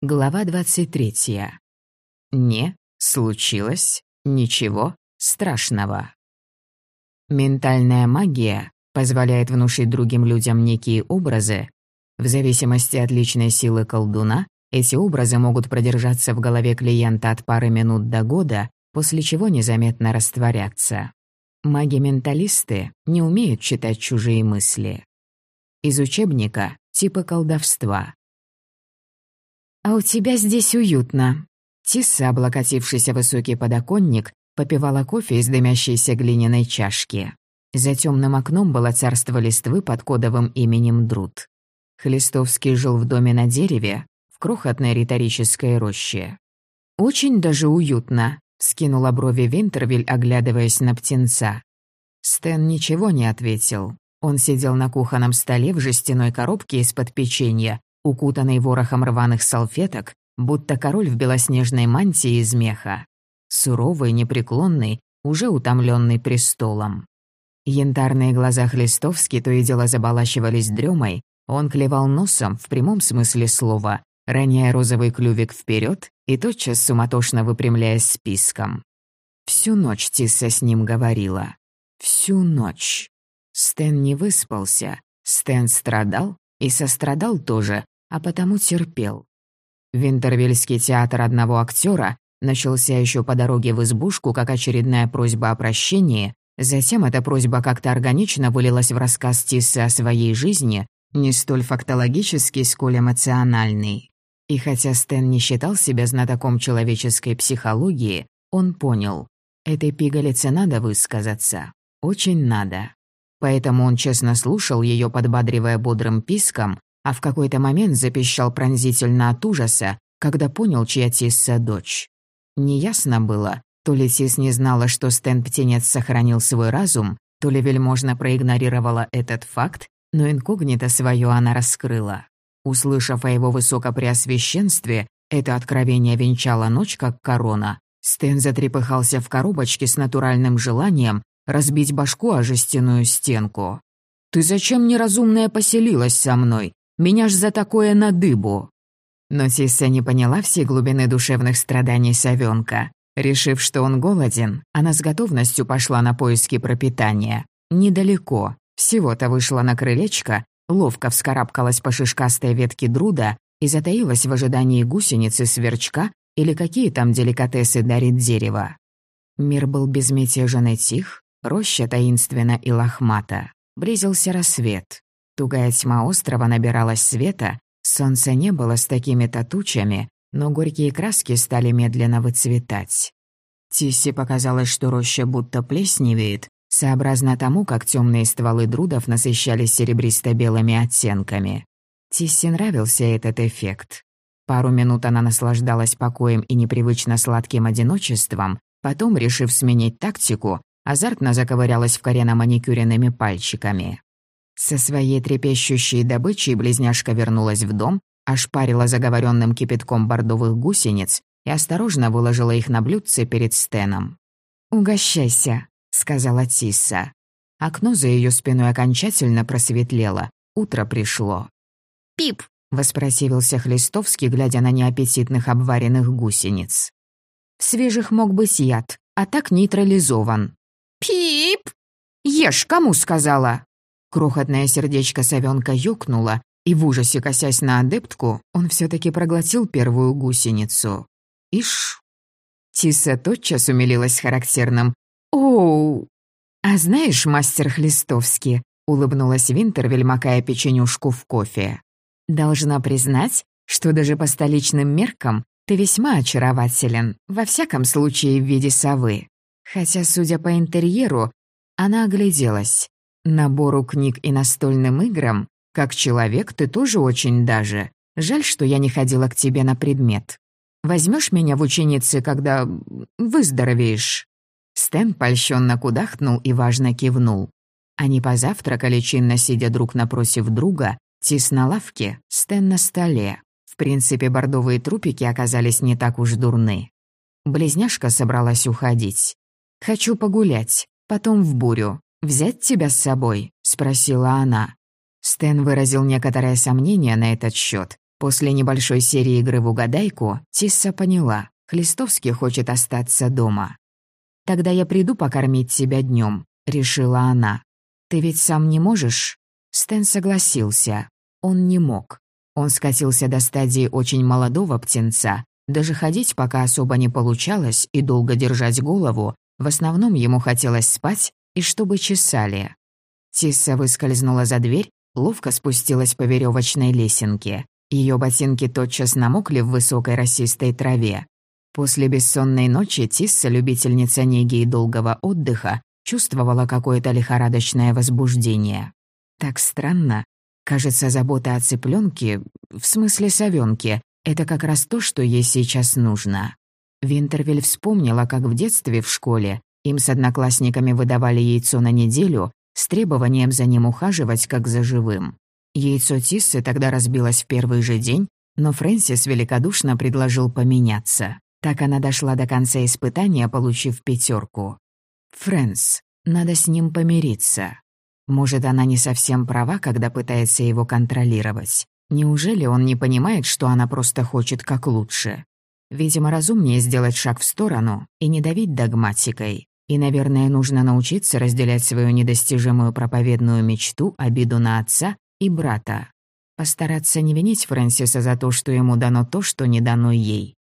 Глава 23. Не случилось ничего страшного. Ментальная магия позволяет внушить другим людям некие образы. В зависимости от личной силы колдуна, эти образы могут продержаться в голове клиента от пары минут до года, после чего незаметно растворяться. Маги-менталисты не умеют читать чужие мысли. Из учебника «Типы колдовства» «А у тебя здесь уютно». Тисса, облокотившись о высокий подоконник, попивала кофе из дымящейся глиняной чашки. За темным окном было царство листвы под кодовым именем Друд. Хлистовский жил в доме на дереве, в крохотной риторической роще. «Очень даже уютно», — скинула брови Винтервиль, оглядываясь на птенца. Стэн ничего не ответил. Он сидел на кухонном столе в жестяной коробке из-под печенья укутанный ворохом рваных салфеток, будто король в белоснежной мантии из меха. Суровый, непреклонный, уже утомленный престолом. Янтарные глаза Хлистовски то и дело забалащивались дремой, он клевал носом в прямом смысле слова, роняя розовый клювик вперед и тотчас суматошно выпрямляясь списком. Всю ночь Тисса с ним говорила. Всю ночь. Стэн не выспался, Стэн страдал и сострадал тоже, а потому терпел. Винтервильский театр одного актера начался еще по дороге в избушку как очередная просьба о прощении, затем эта просьба как-то органично вылилась в рассказ Тиссы о своей жизни, не столь фактологический, сколь эмоциональный. И хотя Стэн не считал себя знатоком человеческой психологии, он понял, этой пигалице надо высказаться. Очень надо. Поэтому он честно слушал ее, подбадривая бодрым писком, а в какой-то момент запищал пронзительно от ужаса, когда понял, чья Тисса дочь. Неясно было, то ли Тис не знала, что Стэн-птенец сохранил свой разум, то ли вельможно проигнорировала этот факт, но инкогнито свое она раскрыла. Услышав о его высокопреосвященстве, это откровение венчало ночь как корона. Стэн затрепыхался в коробочке с натуральным желанием разбить башку о жестяную стенку. «Ты зачем неразумная поселилась со мной? Меня ж за такое на дыбу!» Но Тисса не поняла всей глубины душевных страданий совенка. Решив, что он голоден, она с готовностью пошла на поиски пропитания. Недалеко. Всего-то вышла на крылечко, ловко вскарабкалась по шишкастой ветке друда и затаилась в ожидании гусеницы, сверчка или какие там деликатесы дарит дерево. Мир был безмятежен и тих, роща таинственна и лохмата. Близился рассвет. Тугая тьма острова набиралась света, солнца не было с такими татучами, но горькие краски стали медленно выцветать. Тисси показалось, что роща будто плесневеет, сообразно тому, как темные стволы друдов насыщались серебристо-белыми оттенками. Тисси нравился этот эффект. Пару минут она наслаждалась покоем и непривычно сладким одиночеством, потом, решив сменить тактику, азартно заковырялась в коре маникюренными пальчиками. Со своей трепещущей добычей близняшка вернулась в дом, ошпарила заговоренным кипятком бордовых гусениц и осторожно выложила их на блюдце перед Стеном. «Угощайся», — сказала Тисса. Окно за ее спиной окончательно просветлело. Утро пришло. «Пип!» — воспротивился Хлистовский, глядя на неаппетитных обваренных гусениц. «В свежих мог быть яд, а так нейтрализован». «Пип!» «Ешь, кому сказала?» Крохотное сердечко совенка ёкнуло, и в ужасе косясь на адептку, он все таки проглотил первую гусеницу. Ишь! Тиса тотчас умилилась характерным «Оу!» «А знаешь, мастер Хлистовский», — улыбнулась Винтервель, макая печенюшку в кофе. «Должна признать, что даже по столичным меркам ты весьма очарователен, во всяком случае в виде совы. Хотя, судя по интерьеру, она огляделась. Набору книг и настольным играм, как человек, ты тоже очень даже. Жаль, что я не ходила к тебе на предмет. Возьмешь меня в ученицы, когда выздоровеешь?» Стэн польщенно кудахнул и важно кивнул. Они позавтракали, чинно сидя друг напротив друга, Тис на лавке, Стэн на столе. В принципе, бордовые трупики оказались не так уж дурны. Близняшка собралась уходить. «Хочу погулять, потом в бурю. «Взять тебя с собой?» — спросила она. Стэн выразил некоторое сомнение на этот счет, После небольшой серии игры в угадайку Тисса поняла, Хлистовский хочет остаться дома. «Тогда я приду покормить тебя днем, решила она. «Ты ведь сам не можешь?» Стэн согласился. Он не мог. Он скатился до стадии очень молодого птенца. Даже ходить пока особо не получалось и долго держать голову. В основном ему хотелось спать и чтобы чесали. Тисса выскользнула за дверь, ловко спустилась по веревочной лесенке. Ее ботинки тотчас намокли в высокой росистой траве. После бессонной ночи Тисса, любительница неги и долгого отдыха, чувствовала какое-то лихорадочное возбуждение. Так странно. Кажется, забота о цыпленке, в смысле совенке, это как раз то, что ей сейчас нужно. Винтервиль вспомнила, как в детстве в школе им с одноклассниками выдавали яйцо на неделю с требованием за ним ухаживать как за живым. Яйцо Тиссы тогда разбилось в первый же день, но Фрэнсис великодушно предложил поменяться. Так она дошла до конца испытания, получив пятерку. Фрэнс, надо с ним помириться. Может, она не совсем права, когда пытается его контролировать. Неужели он не понимает, что она просто хочет как лучше? Видимо, разумнее сделать шаг в сторону и не давить догматикой. И, наверное, нужно научиться разделять свою недостижимую проповедную мечту, обиду на отца и брата. Постараться не винить Фрэнсиса за то, что ему дано то, что не дано ей.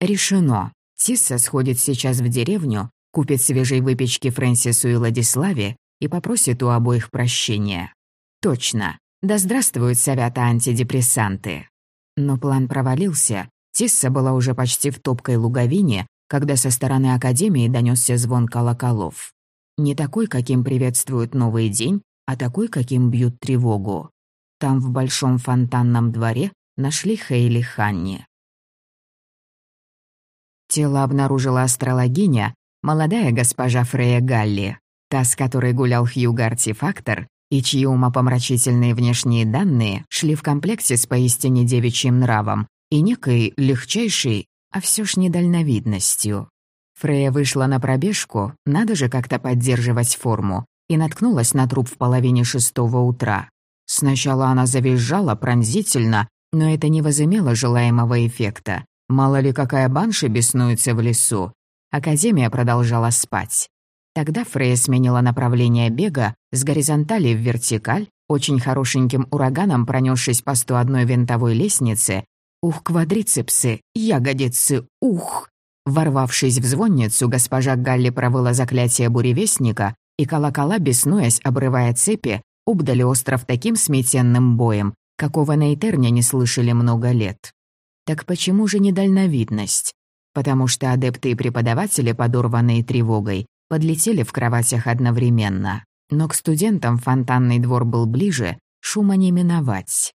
Решено. Тисса сходит сейчас в деревню купит свежей выпечки Фрэнсису и Владиславе и попросит у обоих прощения. Точно. Да здравствуют совята антидепрессанты. Но план провалился. Тисса была уже почти в топкой луговине, когда со стороны Академии донесся звон колоколов. Не такой, каким приветствуют новый день, а такой, каким бьют тревогу. Там, в большом фонтанном дворе, нашли Хейли Ханни. Тело обнаружила астрологиня, молодая госпожа Фрея Галли, та, с которой гулял Хьюга-артефактор, и чьи умопомрачительные внешние данные шли в комплекте с поистине девичьим нравом и некой легчайшей, а все ж недальновидностью. Фрея вышла на пробежку, надо же как-то поддерживать форму, и наткнулась на труп в половине шестого утра. Сначала она завизжала пронзительно, но это не возымело желаемого эффекта. Мало ли какая банша беснуется в лесу, Академия продолжала спать. Тогда Фрея сменила направление бега с горизонтали в вертикаль, очень хорошеньким ураганом пронесшись по 101 винтовой лестнице. Ух, квадрицепсы, ягодицы, ух! Ворвавшись в звонницу, госпожа Галли провыла заклятие буревестника, и колокола, беснуясь, обрывая цепи, обдали остров таким сметенным боем, какого на Этерне не слышали много лет. Так почему же недальновидность? потому что адепты и преподаватели, подорванные тревогой, подлетели в кроватях одновременно. Но к студентам фонтанный двор был ближе, шума не миновать.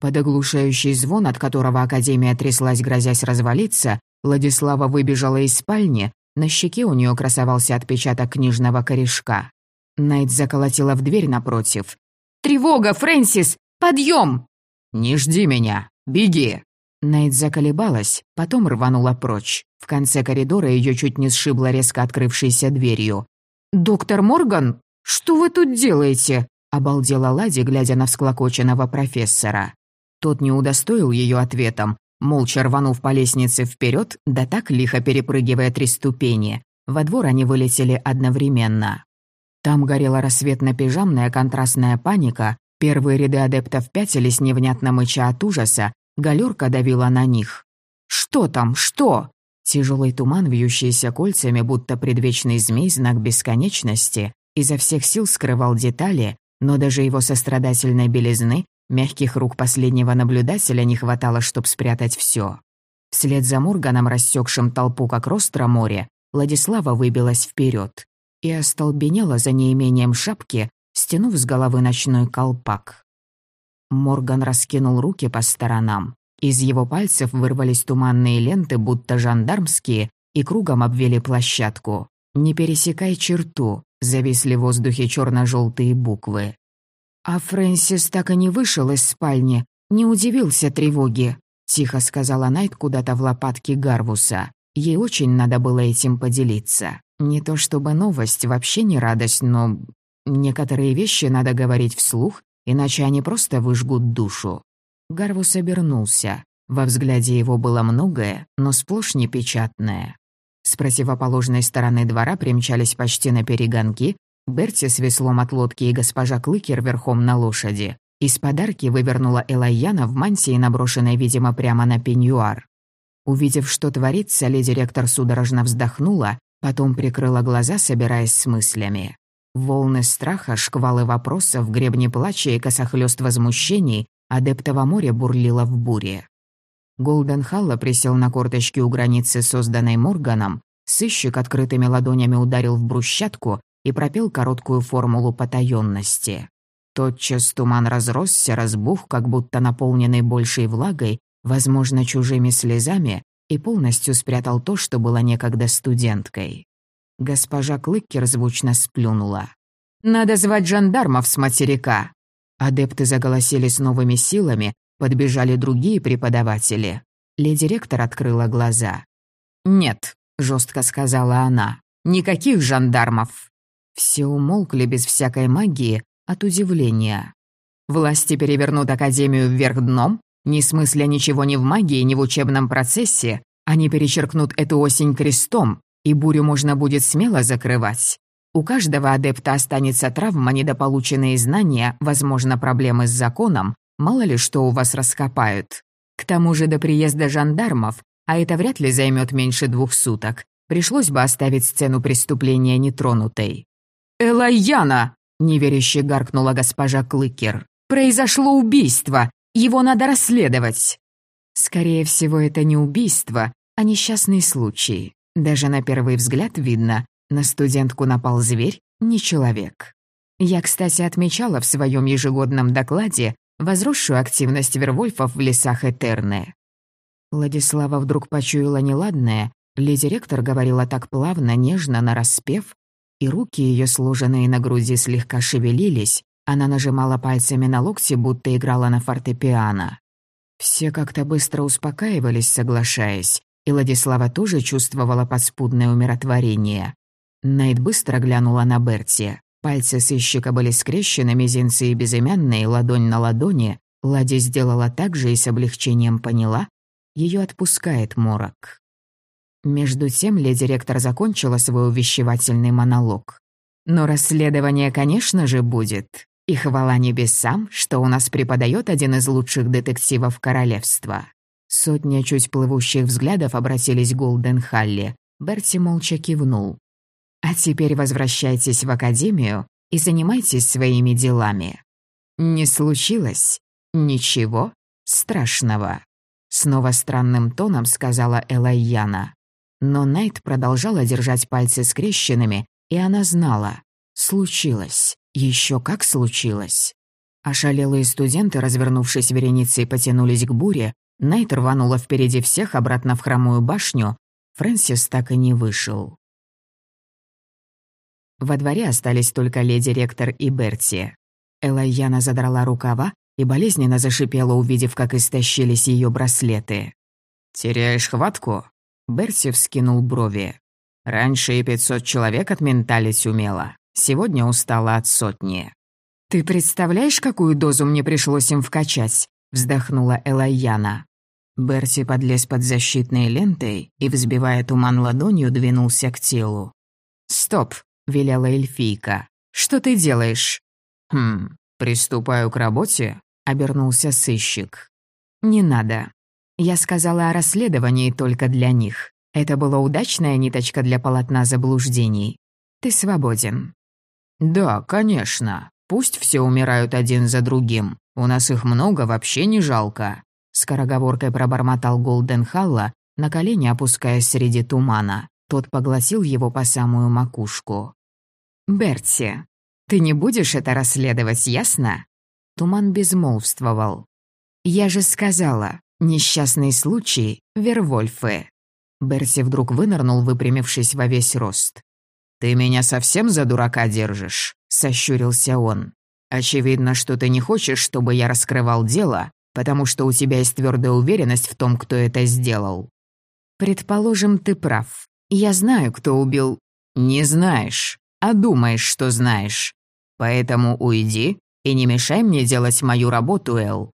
Под оглушающий звон, от которого Академия тряслась, грозясь развалиться, Владислава выбежала из спальни, на щеке у нее красовался отпечаток книжного корешка. Найт заколотила в дверь напротив. «Тревога, Фрэнсис! Подъем!» «Не жди меня! Беги!» Найт заколебалась, потом рванула прочь. В конце коридора ее чуть не сшибло резко открывшейся дверью. «Доктор Морган, что вы тут делаете?» — обалдела Лади, глядя на всклокоченного профессора. Тот не удостоил ее ответом, молча рванув по лестнице вперед, да так лихо перепрыгивая три ступени. Во двор они вылетели одновременно. Там горела рассветно-пижамная контрастная паника, первые ряды адептов пятились невнятно мыча от ужаса, Галерка давила на них. «Что там? Что?» Тяжелый туман, вьющийся кольцами, будто предвечный змей, знак бесконечности, изо всех сил скрывал детали, но даже его сострадательной белизны, мягких рук последнего наблюдателя не хватало, чтобы спрятать все. Вслед за Морганом, рассекшим толпу как ростро море, Владислава выбилась вперед и остолбенела за неимением шапки, стянув с головы ночной колпак. Морган раскинул руки по сторонам. Из его пальцев вырвались туманные ленты, будто жандармские, и кругом обвели площадку. «Не пересекай черту», — зависли в воздухе черно-желтые буквы. «А Фрэнсис так и не вышел из спальни, не удивился тревоге», — тихо сказала Найт куда-то в лопатке Гарвуса. Ей очень надо было этим поделиться. Не то чтобы новость, вообще не радость, но некоторые вещи надо говорить вслух иначе они просто выжгут душу. Гарвус обернулся. Во взгляде его было многое, но сплошь непечатное. С противоположной стороны двора примчались почти на перегонки Берти с веслом от лодки и госпожа Клыкер верхом на лошади. Из подарки вывернула Элайяна в мантии, наброшенной, видимо, прямо на пеньюар. Увидев, что творится, леди-ректор судорожно вздохнула, потом прикрыла глаза, собираясь с мыслями. Волны страха, шквалы вопросов, гребни плача и косохлёст возмущений адептово море бурлило в буре. Голден Халла присел на корточки у границы, созданной Морганом, сыщик открытыми ладонями ударил в брусчатку и пропел короткую формулу потаённости. Тотчас туман разросся, разбух, как будто наполненный большей влагой, возможно, чужими слезами, и полностью спрятал то, что было некогда студенткой. Госпожа Клыккер звучно сплюнула. «Надо звать жандармов с материка!» Адепты заголосили с новыми силами, Подбежали другие преподаватели. Леди-ректор открыла глаза. «Нет», — жестко сказала она, — «никаких жандармов». Все умолкли без всякой магии от удивления. «Власти перевернут Академию вверх дном? Не смысля ничего ни в магии, ни в учебном процессе. Они перечеркнут эту осень крестом, и бурю можно будет смело закрывать. У каждого адепта останется травма, недополученные знания, возможно, проблемы с законом, Мало ли что у вас раскопают. К тому же до приезда жандармов, а это вряд ли займет меньше двух суток, пришлось бы оставить сцену преступления нетронутой. «Элайяна!» — неверяще гаркнула госпожа Клыкер. «Произошло убийство! Его надо расследовать!» Скорее всего, это не убийство, а несчастный случай. Даже на первый взгляд видно, на студентку напал зверь, не человек. Я, кстати, отмечала в своем ежегодном докладе, возросшую активность вервольфов в лесах Этерны. Владислава вдруг почуяла неладное, леди-ректор говорила так плавно, нежно, нараспев, и руки ее, сложенные на груди, слегка шевелились, она нажимала пальцами на локти, будто играла на фортепиано. Все как-то быстро успокаивались, соглашаясь, и Владислава тоже чувствовала подспудное умиротворение. Найт быстро глянула на Берти. Пальцы сыщика были скрещены, мизинцы и безымянные, ладонь на ладони. Лади сделала так же и с облегчением поняла. Ее отпускает морок. Между тем леди-ректор закончила свой увещевательный монолог. «Но расследование, конечно же, будет. И хвала небесам, что у нас преподает один из лучших детективов королевства». Сотня чуть плывущих взглядов обратились к Голден Халли. Берти молча кивнул. А теперь возвращайтесь в академию и занимайтесь своими делами. Не случилось ничего страшного. Снова странным тоном сказала Элайяна. Но Найт продолжала держать пальцы скрещенными, и она знала. Случилось. Еще как случилось. Ошалелые студенты, развернувшись вереницей, потянулись к буре. Найт рванула впереди всех обратно в хромую башню. Фрэнсис так и не вышел. Во дворе остались только леди-ректор и Берти. Элайяна задрала рукава и болезненно зашипела, увидев, как истощились ее браслеты. «Теряешь хватку?» Берти вскинул брови. «Раньше и пятьсот человек отменталить умела. Сегодня устала от сотни». «Ты представляешь, какую дозу мне пришлось им вкачать?» вздохнула Элайяна. Берти подлез под защитной лентой и, взбивая туман ладонью, двинулся к телу. «Стоп!» велела эльфийка. «Что ты делаешь?» «Хм, приступаю к работе», — обернулся сыщик. «Не надо. Я сказала о расследовании только для них. Это была удачная ниточка для полотна заблуждений. Ты свободен». «Да, конечно. Пусть все умирают один за другим. У нас их много, вообще не жалко», — скороговоркой пробормотал Голден Халла, на колени опускаясь среди тумана. Тот поглотил его по самую макушку. «Берти, ты не будешь это расследовать, ясно?» Туман безмолвствовал. «Я же сказала, несчастный случай, Вервольфы». Берти вдруг вынырнул, выпрямившись во весь рост. «Ты меня совсем за дурака держишь?» — сощурился он. «Очевидно, что ты не хочешь, чтобы я раскрывал дело, потому что у тебя есть твердая уверенность в том, кто это сделал». «Предположим, ты прав. Я знаю, кто убил...» «Не знаешь а думаешь, что знаешь. Поэтому уйди И не мешай мне делать мою работу, Эл».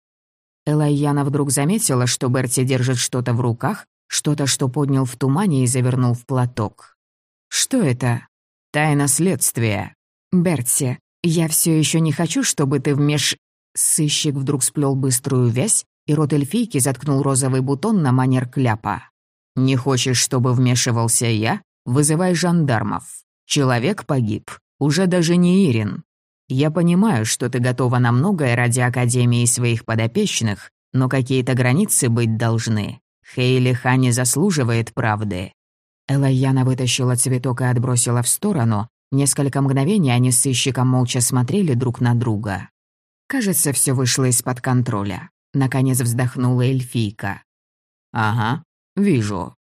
Элайяна вдруг заметила, что Берти держит что-то в руках, что-то, что поднял в тумане и завернул в платок. «Что это?» «Тайна следствия». «Берти, я все еще не хочу, чтобы ты вмеш...» Сыщик вдруг сплел быструю вязь, и рот эльфийки заткнул розовый бутон на манер кляпа. «Не хочешь, чтобы вмешивался я? Вызывай жандармов. Человек погиб. Уже даже не Ирин. Я понимаю, что ты готова на многое ради Академии своих подопечных, но какие-то границы быть должны. Хейли Хани заслуживает правды». Элайяна вытащила цветок и отбросила в сторону. Несколько мгновений они с сыщиком молча смотрели друг на друга. Кажется, все вышло из-под контроля. Наконец вздохнула эльфийка. «Ага, вижу.